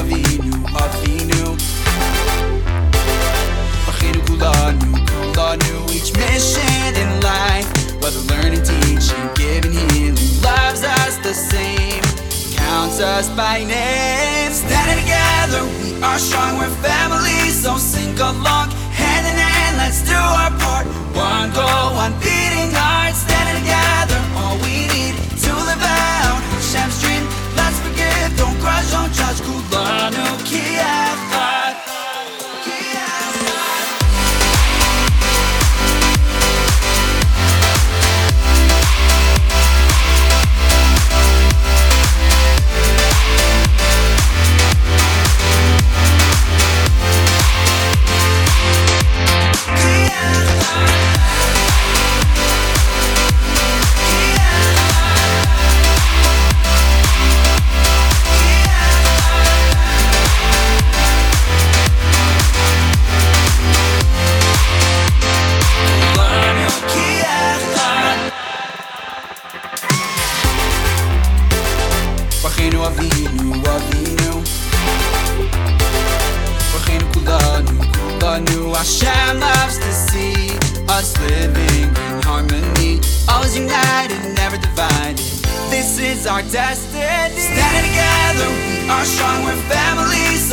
Avinu, Avinu. Achinu Kulanu, Kulanu Each mission in life, whether learning, teaching, giving, healing Loves us the same, counts us by name Standing together, we are strong, we're family So sing along, hand in hand, let's do our part. One goal, one beat Our Hashem loves to see us living in harmony, always united, never divided. This is our destiny. Standing together, we are strong, we're families.